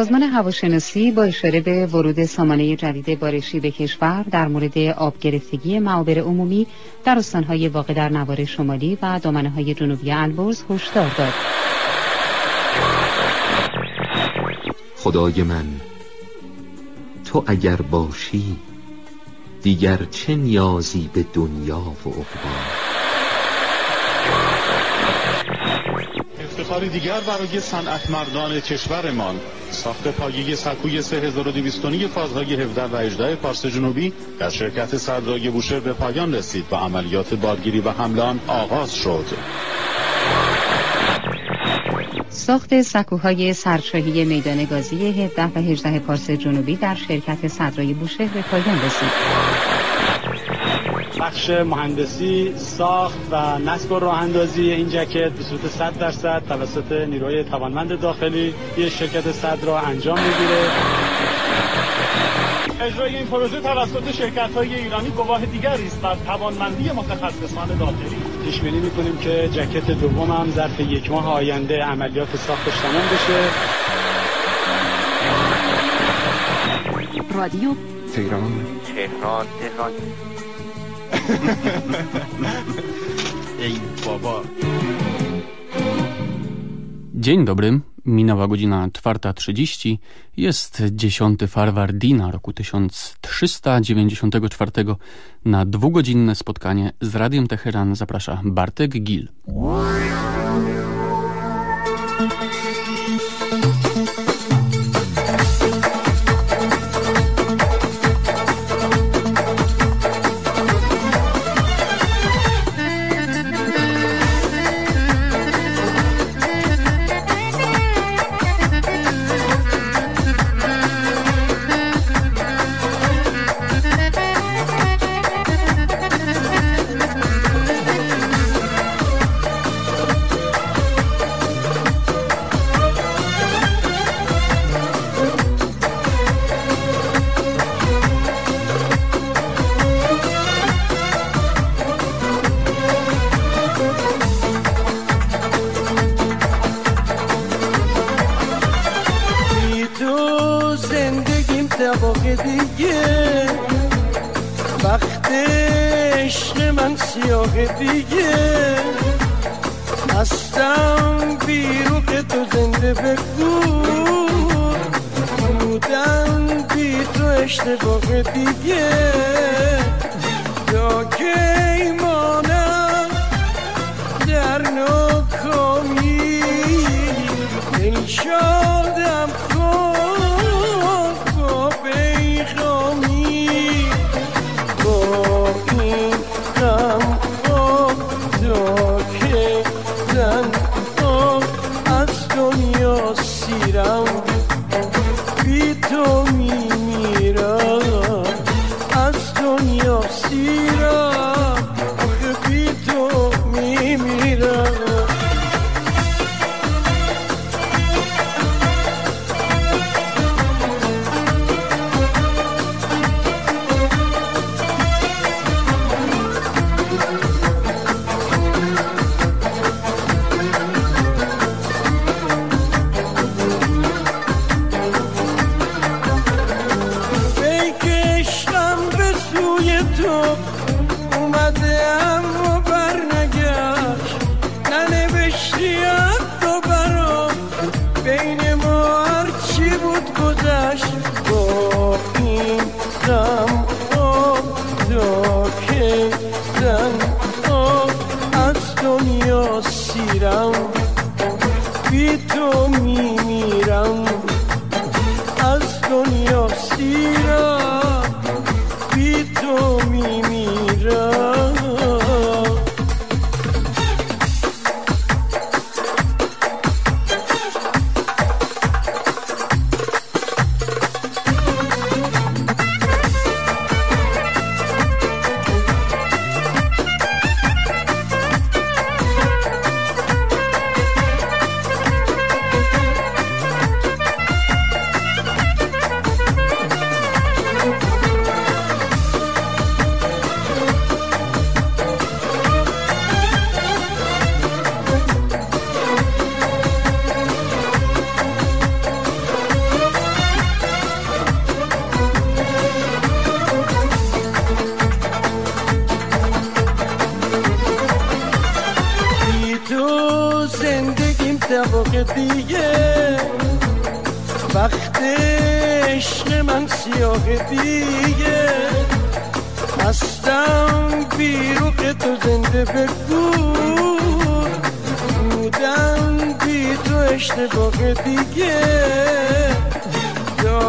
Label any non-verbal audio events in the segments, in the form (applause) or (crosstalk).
سازمان هواشناسی با اشاره به ورود سامانه جدید بارشی به کشور در مورد آب گرفتگی معابر عمومی در استانهای واقع در نوار شمالی و دامنه های جنوبی البرز هشدار داد. خدای من تو اگر باشی دیگر چه نیازی به دنیا و عقبا افتخاری دیگر برای صنعت مردان کشورمان ساخت پایه سکوی 3229 فازهای 17 و 18 پارس جنوبی در شرکت صدرای بوشهر به پایان رسید و عملیات بارگیری و حملان آغاز شد. ساخت سکوهای سرشاهی میدان گازی 17 و 18 پارس جنوبی در شرکت صدرای بوشهر به پایان رسید. بخش مهندسی ساخت و نصب و راه اندازی این جکت به صورت 100 درصد توسط نیروی توانمند داخلی یه شرکت صد را انجام می‌گیره. اجرای این پروژه توسط شرکت های ایرانی گواه دیگری است بر توانمندی متخصصان داخلی. پیش بینی می‌کنیم که جکت دوم هم ظرف یک ماه آینده عملیات ساختش تمام بشه. رادیو تهران. تهران تهران. (laughs) Ej, baba. Dzień dobry. Minęła godzina 4.30. Jest 10 Farwardina roku 1394. Na dwugodzinne spotkanie z Radiem Teheran zaprasza Bartek Gil.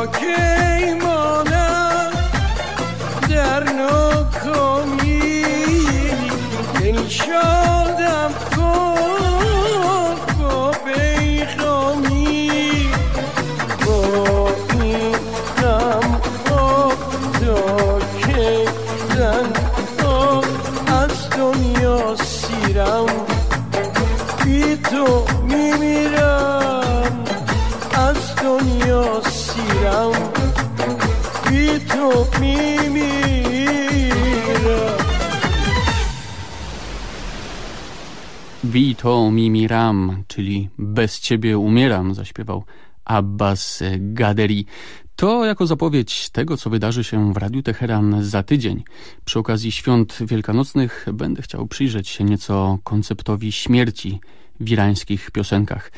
Okay. Vito mi miram, czyli Bez ciebie umieram, zaśpiewał Abbas Gaderi. To jako zapowiedź tego, co wydarzy się w Radiu Teheran za tydzień. Przy okazji świąt wielkanocnych będę chciał przyjrzeć się nieco konceptowi śmierci w irańskich piosenkach.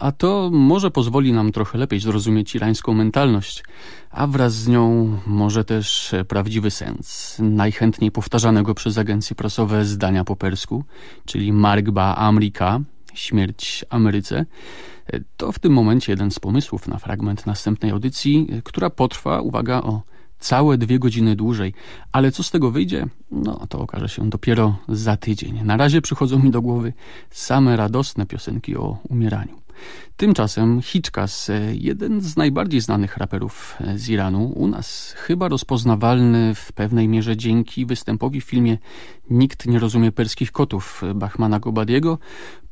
A to może pozwoli nam trochę lepiej zrozumieć irańską mentalność, a wraz z nią może też prawdziwy sens najchętniej powtarzanego przez agencje prasowe zdania po persku, czyli Margba Amrika, śmierć Ameryce. To w tym momencie jeden z pomysłów na fragment następnej audycji, która potrwa, uwaga, o całe dwie godziny dłużej. Ale co z tego wyjdzie? No, to okaże się dopiero za tydzień. Na razie przychodzą mi do głowy same radosne piosenki o umieraniu. Tymczasem Hitchkas, jeden z najbardziej znanych raperów z Iranu, u nas chyba rozpoznawalny w pewnej mierze dzięki występowi w filmie Nikt nie rozumie perskich kotów Bachmana Gobadiego,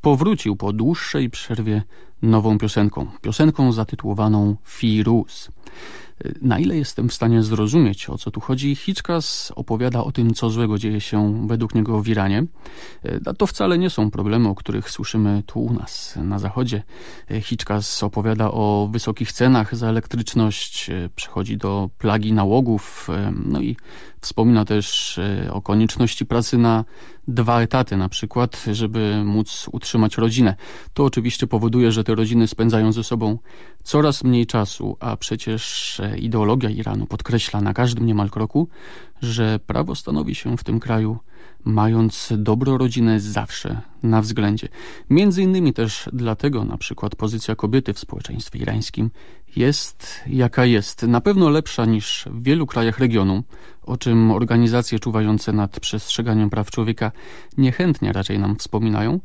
powrócił po dłuższej przerwie nową piosenką. Piosenką zatytułowaną Firuz. Na ile jestem w stanie zrozumieć, o co tu chodzi, Hitchkas opowiada o tym, co złego dzieje się według niego w Iranie. To wcale nie są problemy, o których słyszymy tu u nas, na zachodzie. Hitchkas opowiada o wysokich cenach za elektryczność, przechodzi do plagi nałogów, no i wspomina też o konieczności pracy na dwa etaty na przykład, żeby móc utrzymać rodzinę. To oczywiście powoduje, że te rodziny spędzają ze sobą coraz mniej czasu, a przecież ideologia Iranu podkreśla na każdym niemal kroku, że prawo stanowi się w tym kraju mając dobro rodzinę zawsze na względzie. Między innymi też dlatego na przykład pozycja kobiety w społeczeństwie irańskim jest jaka jest. Na pewno lepsza niż w wielu krajach regionu, o czym organizacje czuwające nad przestrzeganiem praw człowieka niechętnie raczej nam wspominają.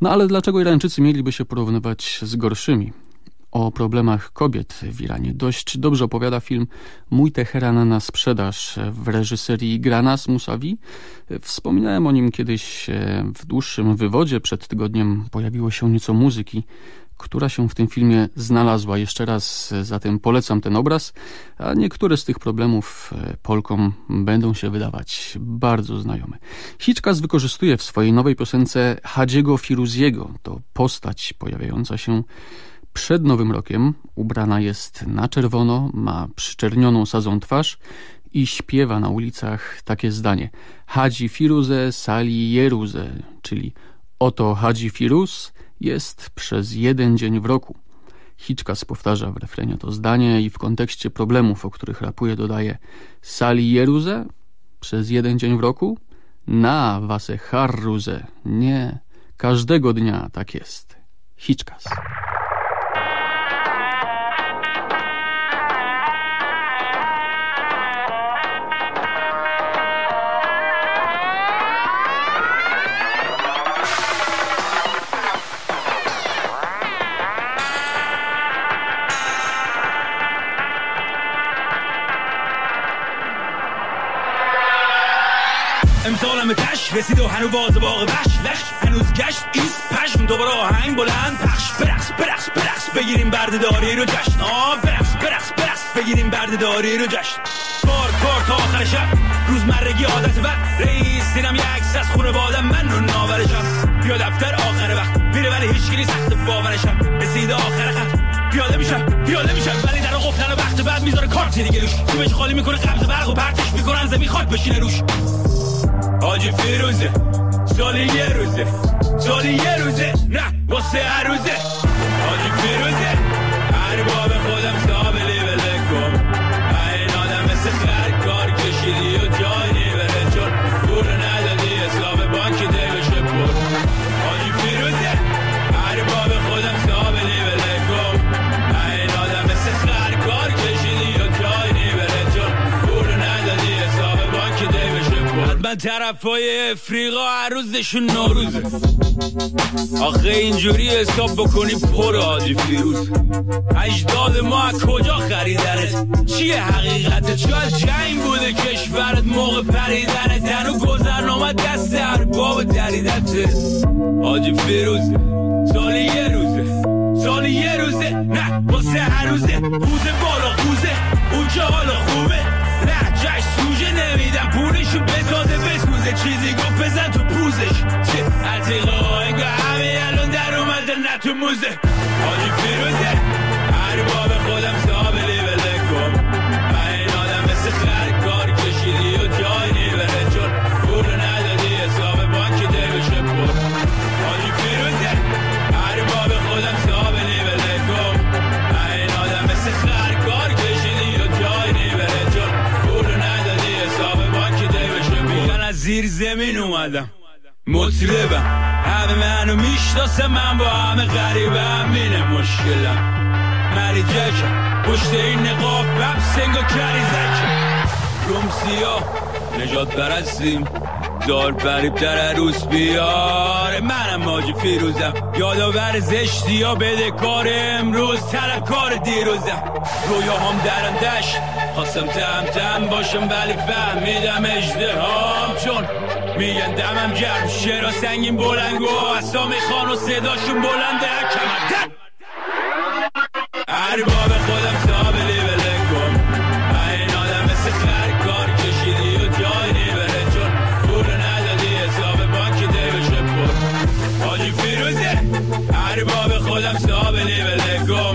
No ale dlaczego Irańczycy mieliby się porównywać z gorszymi? o problemach kobiet w Iranie. Dość dobrze opowiada film Mój Teheran na sprzedaż w reżyserii Granas Musawi. Wspominałem o nim kiedyś w dłuższym wywodzie. Przed tygodniem pojawiło się nieco muzyki, która się w tym filmie znalazła. Jeszcze raz zatem polecam ten obraz, a niektóre z tych problemów Polkom będą się wydawać bardzo znajome. Hitchcock wykorzystuje w swojej nowej piosence Hadziego Firuziego. To postać pojawiająca się przed Nowym Rokiem ubrana jest na czerwono, ma przyczernioną sadzą twarz i śpiewa na ulicach takie zdanie Hadzi Firuze sali Jeruze, czyli oto Hadzi Firuz jest przez jeden dzień w roku. Hitchkas powtarza w refrenie to zdanie i w kontekście problemów, o których rapuje, dodaje sali Jeruze przez jeden dzień w roku? Na wase harruze. Nie, każdego dnia tak jest. Hitchkas. رسید و هنو باز باغ بش لش هنوز گشت ایست پشم. دوباره آهنگ بلند. پخش برقص برقص برقص بگیریم بردهداری رو جشن. آه برقص برقص برقص بگیریم بردهداری رو جشن. کار کار تا آخر شب. روزمرگی عادت بد. رئیس دیدم یه از خونه بادم. من رو ناورشم بیا دفتر آخر وقت. میره ولی هیچ سخت باورشم رسید آخر خط. پیاده میشم پیاده میشم. ولی در قفلن وقت بعد می‌ذاره کارت دیگه روش خالی می‌کنه قبض برق و پرتش می‌کنن زمین خاک بشینه روش. حاجی فیروزه سالی یه روزه سالی یه روزه نه واسه هر روزه حاجی فیروزه طرفای افریقا هر روزشون نوروزه. آخه اینجوری حساب بکنی پر آجی فیروز. اجداد ما از کجا خریدنت چیه حقیقتت شاید جنگ بوده کشورت؟ موقع پریدنت تنو گذرنامه دست ارباب دریدت آجی فیروز سالی یه روزه. سالی یه روزه. نه واسه هر روزه. روزه بالا خوزه اونجا حالا خوبه. نه جشن سوژه نمیدم. پولشو بسازه بسوزه چیزی گفت بزن تو پوزش. چه انگاه همه الان در اومده نه تو موزه. حاجی فیروزه. اومدم. مطربم همه منو می‌شناسه من با همه غریبم. اینه مشکلم. مری جکم پشت این نقاب بب سنگا کری زکم روم نجات برستیم زار فریب تر عروس بیاره. منم ماجی فیروزم. یادآور زشتی ها بده کار امروز. طلب کار دیروزم. رویا هم درندش خواستم تم تم باشم ولی فهمیدم اجدهام چون میگن دمم گرم. شعرا سنگین بلنگ و اصلا می‌خوان و صداشون بلنده. کمر هر باب خودم صاحب لیبله کن. این آدم مثل خر کار کشیدی و جای نیبره چون پول ندادی حساب بانک دیوشه پر. حاجی فیروزه هر باب خودم صاحب لیبله کن.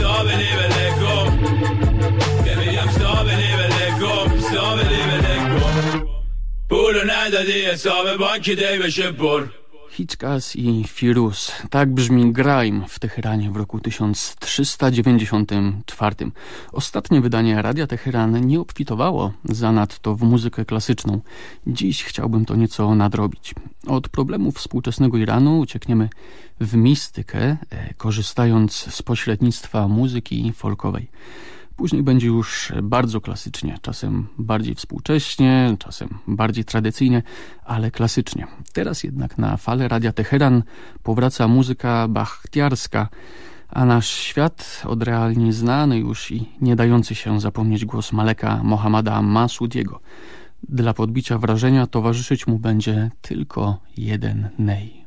صاحب لیبله Hitchcas i Firuz. Tak brzmi Grime w Teheranie w roku 1394. Ostatnie wydanie Radia Teheran nie obfitowało zanadto w muzykę klasyczną. Dziś chciałbym to nieco nadrobić. Od problemów współczesnego Iranu uciekniemy w mistykę, e, korzystając z pośrednictwa muzyki folkowej. Później będzie już bardzo klasycznie, czasem bardziej współcześnie, czasem bardziej tradycyjnie, ale klasycznie. Teraz jednak na falę Radia Teheran powraca muzyka bachtiarska, a nasz świat odrealnie znany już i nie dający się zapomnieć głos Maleka Mohammada Masudiego. Dla podbicia wrażenia towarzyszyć mu będzie tylko jeden nej.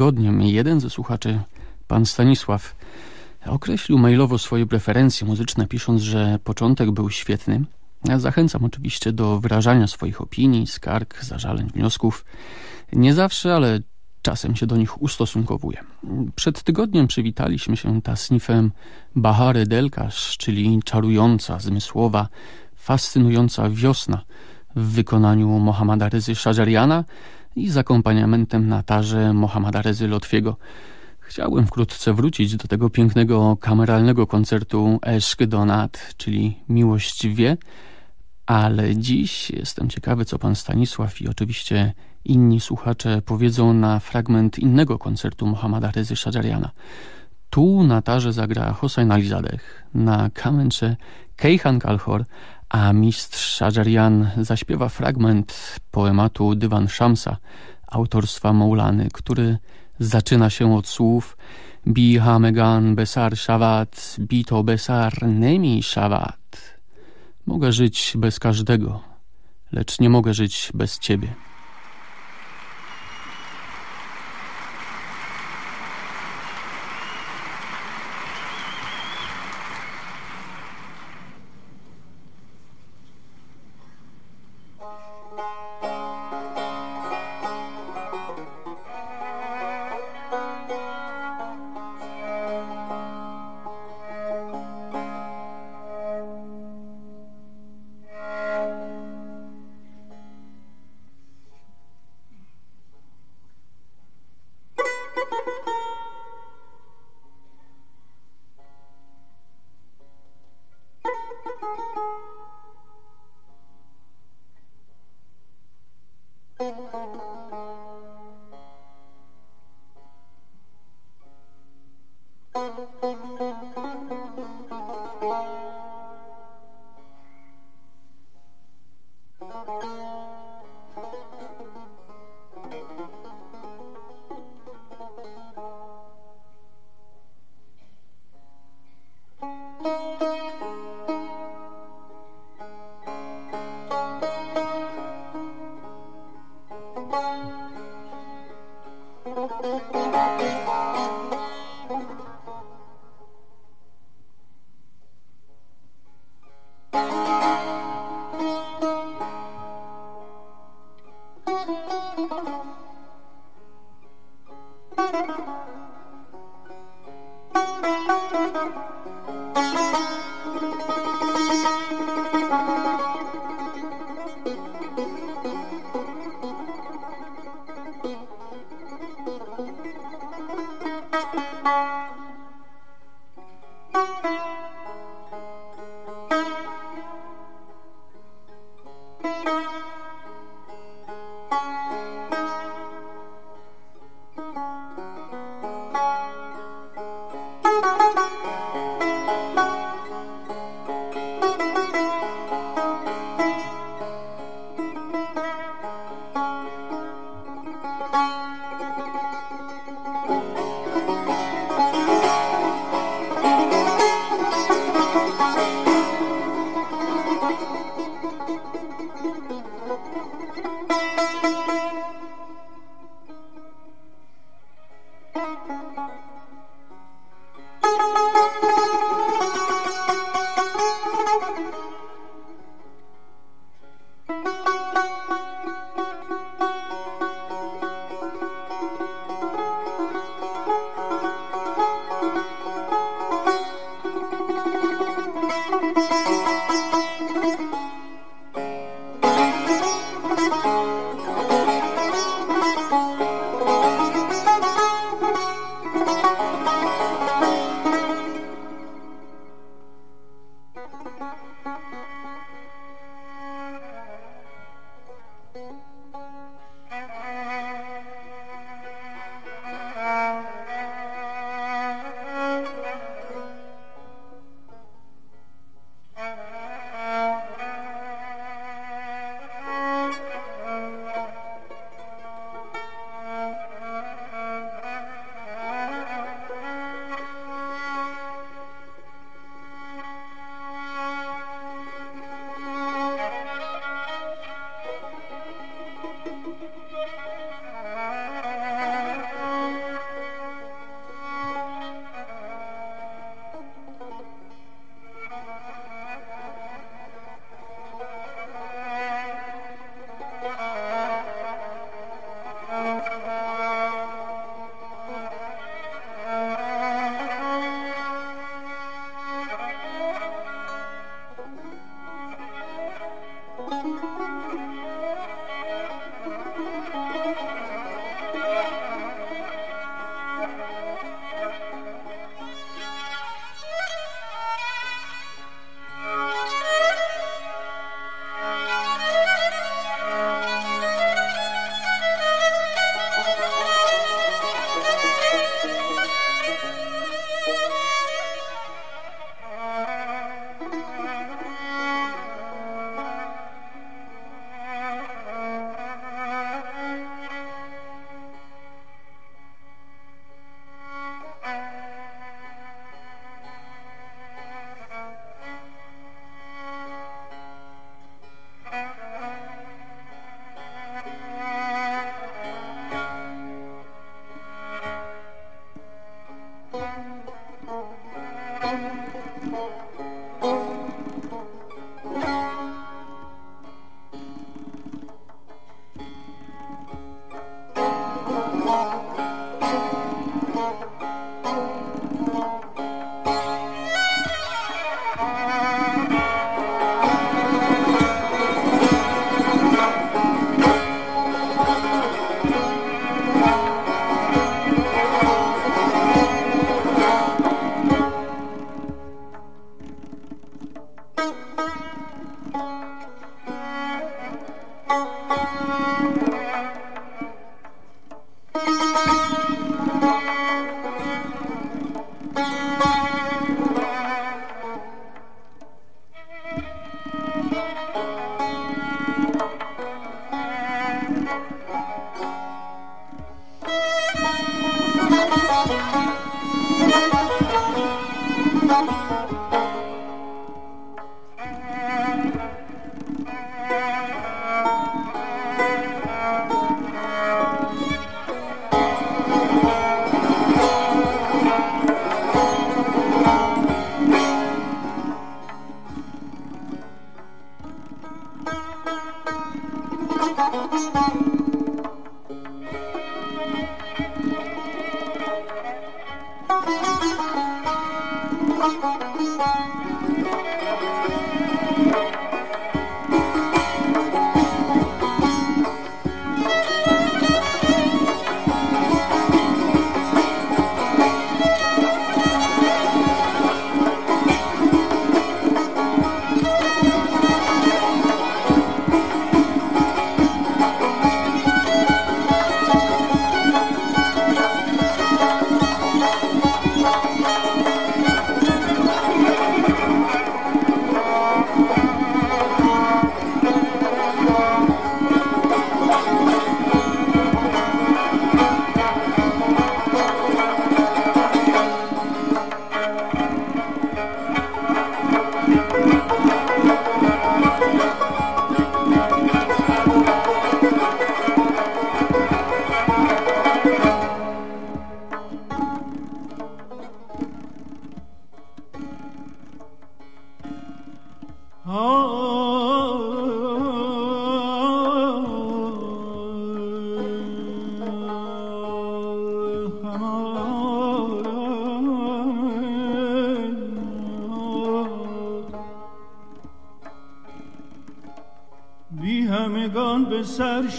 Tygodniem jeden ze słuchaczy, pan Stanisław, określił mailowo swoje preferencje muzyczne, pisząc, że początek był świetny. Ja zachęcam oczywiście do wyrażania swoich opinii, skarg, zażaleń, wniosków. Nie zawsze, ale czasem się do nich ustosunkowuję. Przed tygodniem przywitaliśmy się tasnifem Bahary Delkasz, czyli czarująca, zmysłowa, fascynująca wiosna w wykonaniu Mohammada Rezy Szajariana i z akompaniamentem na tarze Mohammada Rezy Lotfiego. Chciałbym wkrótce wrócić do tego pięknego kameralnego koncertu Eszk Donat, czyli Miłość wie, ale dziś jestem ciekawy, co pan Stanisław i oczywiście inni słuchacze powiedzą na fragment innego koncertu Mohammada Rezy Szajariana. Tu na tarze zagra Hossein Alizadeh, na kamencze Kejhan Kalhor, a mistrz Szajarian zaśpiewa fragment poematu Dywan Shamsa autorstwa Maulany, który zaczyna się od słów Bi hamegan besar shavat, bito besar nemi shavat. Mogę żyć bez każdego, lecz nie mogę żyć bez ciebie.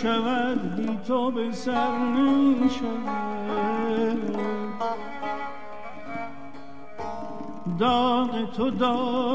شود بی تو به سر نمی داغ تو دارد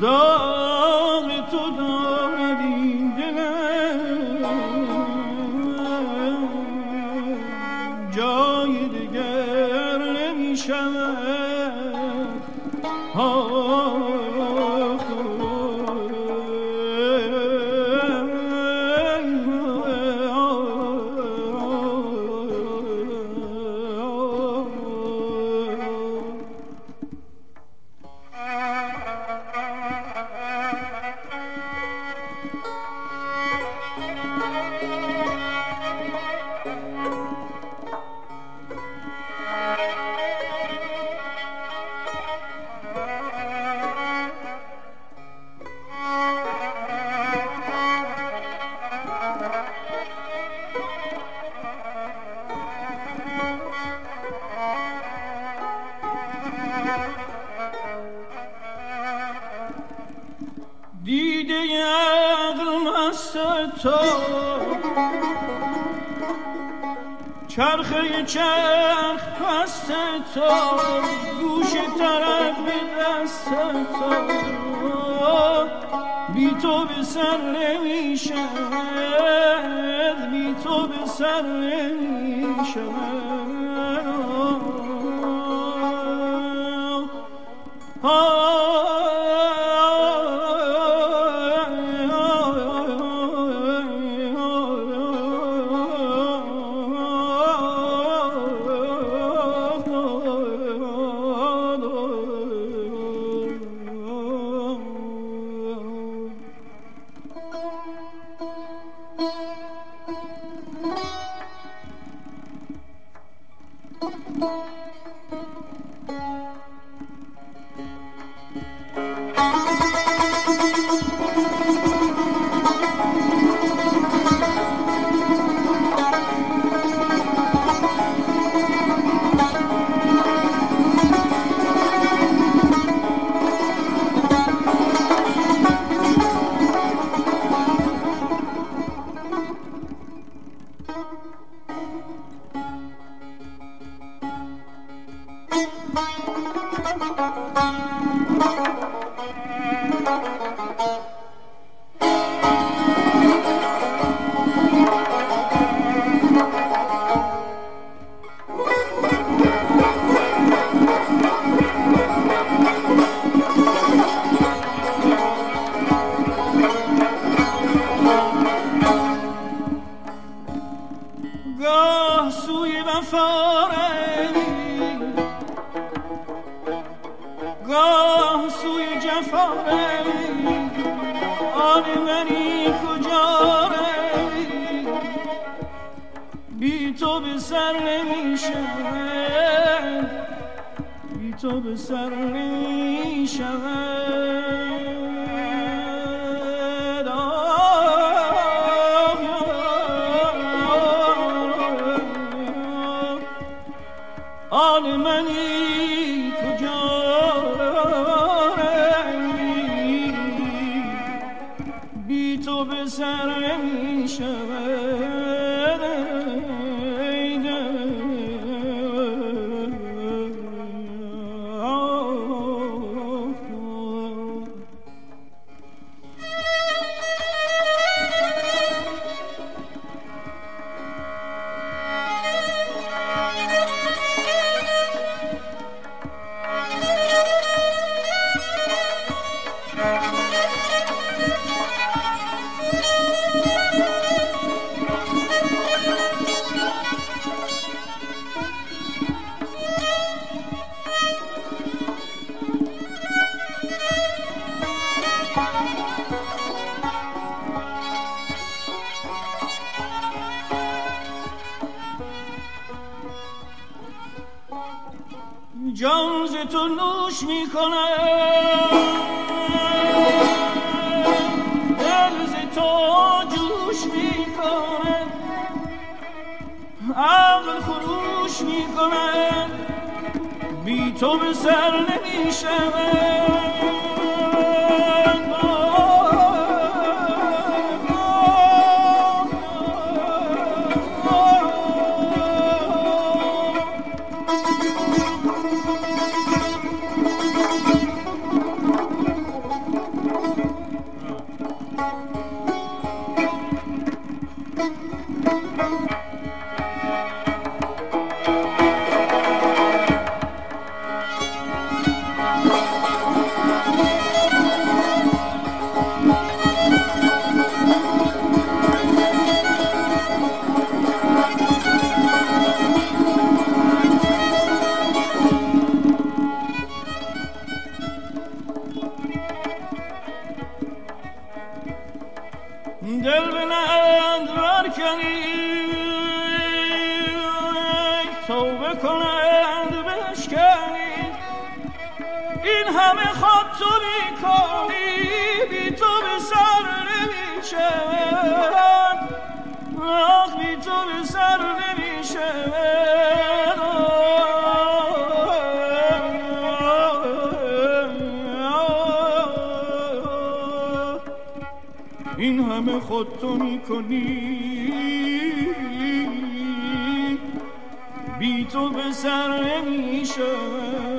The توبه کنند بشکنید. این همه خواب تو می‌کنی بی تو به سر نمی‌شود. آخ بی تو به سر نمی‌شود. این همه خود تو می‌کنی. تو به سر نمی‌شد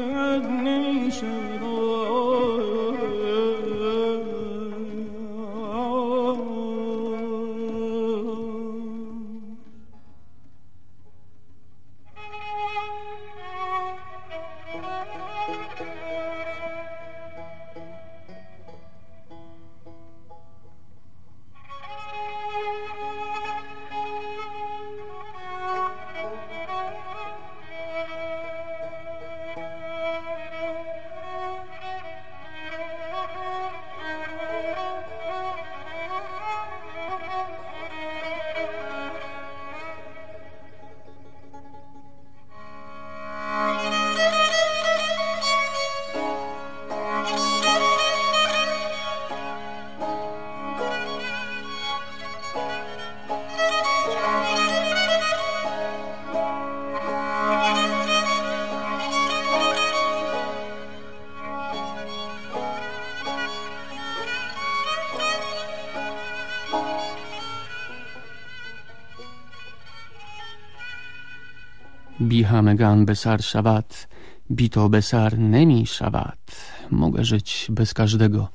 Jan Besar Szawat, Bito Besar Nemi Szawat. Mogę żyć bez każdego,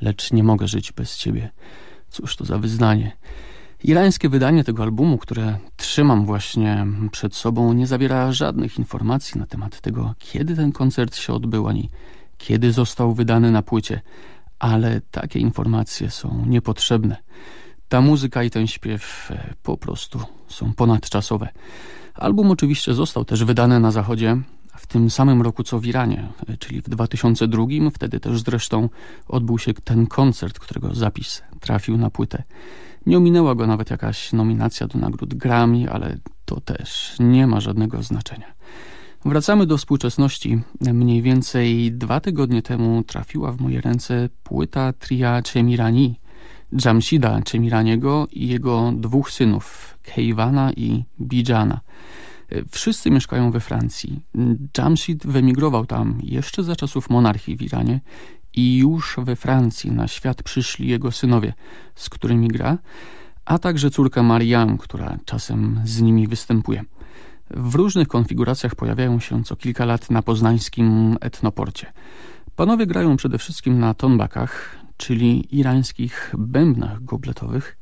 lecz nie mogę żyć bez ciebie. Cóż to za wyznanie. Irańskie wydanie tego albumu, które trzymam właśnie przed sobą, nie zawiera żadnych informacji na temat tego, kiedy ten koncert się odbył, ani kiedy został wydany na płycie. Ale takie informacje są niepotrzebne. Ta muzyka i ten śpiew e, po prostu są ponadczasowe. Album oczywiście został też wydany na zachodzie w tym samym roku co w Iranie, czyli w 2002. Wtedy też zresztą odbył się ten koncert, którego zapis trafił na płytę. Nie ominęła go nawet jakaś nominacja do nagród Grammy, ale to też nie ma żadnego znaczenia. Wracamy do współczesności. Mniej więcej dwa tygodnie temu trafiła w moje ręce płyta tria Chemirani, Jamshida Chemiraniego i jego dwóch synów, Kejwana i Bijana. Wszyscy mieszkają we Francji. Jamshid wyemigrował tam jeszcze za czasów monarchii w Iranie i już we Francji na świat przyszli jego synowie, z którymi gra, a także córka Mariam, która czasem z nimi występuje. W różnych konfiguracjach pojawiają się co kilka lat na poznańskim etnoporcie. Panowie grają przede wszystkim na tonbakach, czyli irańskich bębnach gobletowych,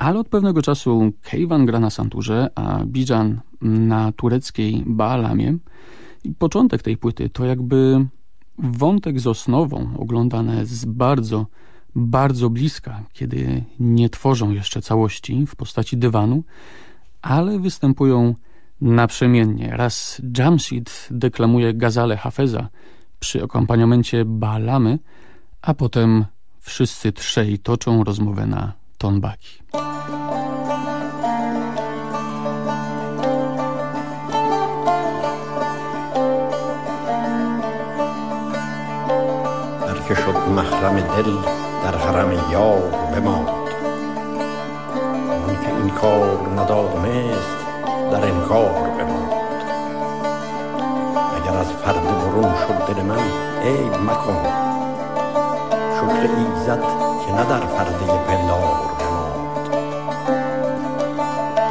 ale od pewnego czasu Kejwan gra na santurze, a Bijan na tureckiej baalamie. I początek tej płyty to jakby wątek z osnową oglądane z bardzo, bardzo bliska, kiedy nie tworzą jeszcze całości w postaci dywanu, ale występują naprzemiennie. Raz Jamshid deklamuje gazale Hafeza przy akompaniamencie Baalamy, a potem wszyscy trzej toczą rozmowę na tonbaki. که شد محرم دل در حرم یار بماند آن که این کار ندادمست در انکار بماند اگر از فرد برون شد دل من عیب مکن شکر ایزد که نه در پندار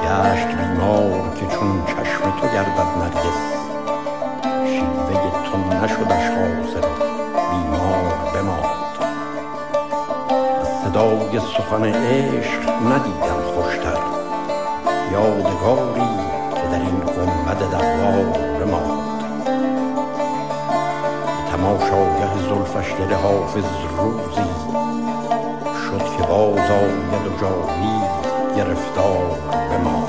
گشت بیمار که چون چشم تو گردد نرگس. شیوه تو نشدش حاصل صدای سخن عشق ندیدم خوشتر. یادگاری که در این گنبد دوار بماند. به تماشاگه زلفش دل حافظ روزی. شد که باز آید و جاوید gärft av med mat.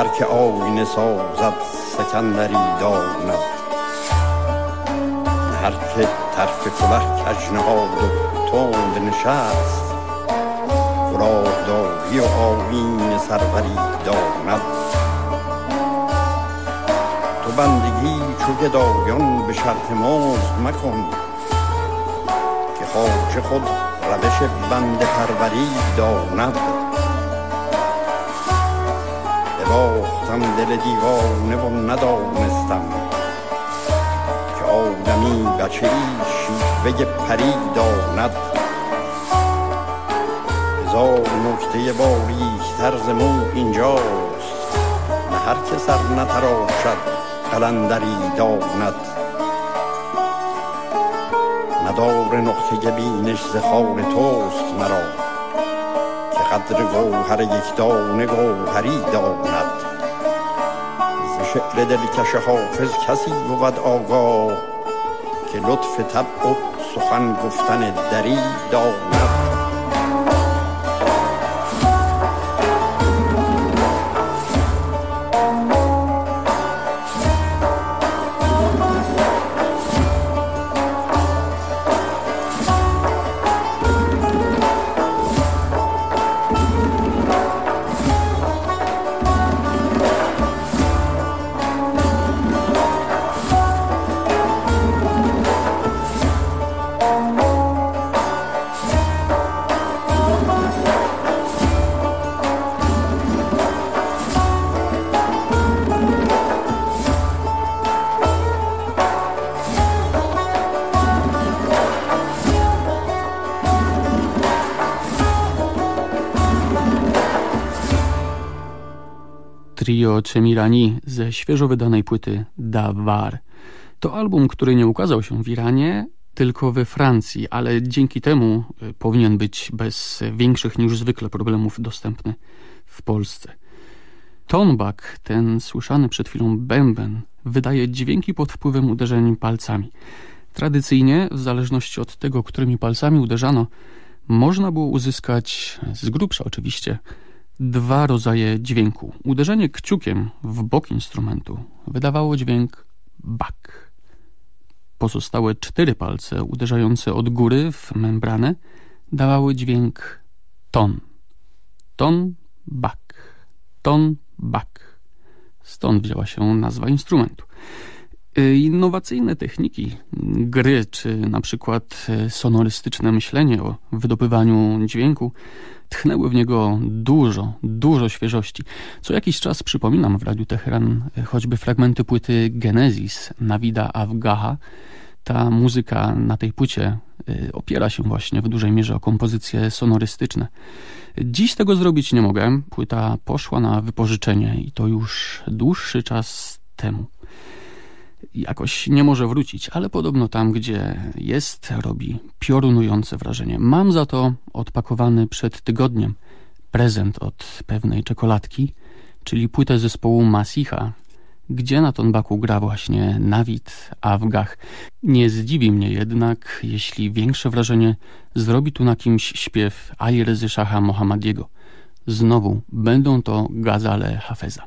هر که آینه سازد سکندری داند هر که طرف کله کج نهاد و تند نشست فراغداری و آیین سروری داند تو بندگی چو گدایان به شرط مزد مکن که خواجه خود روش بند پروری داند. بباختم دل دیوانه و ندانستم که آدمی بچه ای شیوه پری داند هزار نکته باریکتر ز مو اینجاست نه هر که سر نتراشد قلندری داند. مدار نقطه بینش ز توست مرا که قدر گوهر یک دانه گوهری داند. شعر دلکش حافظ کسی بود آگاه که لطف طبع و سخن گفتن دری داند trio Cemirani ze świeżo wydanej płyty Davar. To album, który nie ukazał się w Iranie, tylko we Francji, ale dzięki temu y, powinien być bez większych niż zwykle problemów dostępny w Polsce. Tonbak, ten słyszany przed chwilą bęben, wydaje dźwięki pod wpływem uderzeń palcami. Tradycyjnie, w zależności od tego, którymi palcami uderzano, można było uzyskać, z grubsza oczywiście, dwa rodzaje dźwięku. Uderzenie kciukiem w bok instrumentu wydawało dźwięk bak. Pozostałe cztery palce uderzające od góry w membranę dawały dźwięk ton. Ton, bak. Ton, bak. Stąd wzięła się nazwa instrumentu. Y, innowacyjne techniki gry, czy na przykład sonorystyczne myślenie o wydobywaniu dźwięku tchnęły w niego dużo, dużo świeżości. Co jakiś czas przypominam w Radiu Teheran choćby fragmenty płyty Genesis Nawida Avgaha. Ta muzyka na tej płycie y, opiera się właśnie w dużej mierze o kompozycje sonorystyczne. Dziś tego zrobić nie mogę. Płyta poszła na wypożyczenie i to już dłuższy czas temu jakoś nie może wrócić, ale podobno tam, gdzie jest, robi piorunujące wrażenie. Mam za to odpakowany przed tygodniem prezent od pewnej czekoladki, czyli płytę zespołu Masicha, gdzie na tonbaku gra właśnie Nawid Awgach. Nie zdziwi mnie jednak, jeśli większe wrażenie zrobi tu na kimś śpiew Ali Rezy Szaha Mohammadiego. Znowu będą to gazale Hafeza.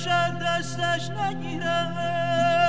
بکشد دستش نگیرد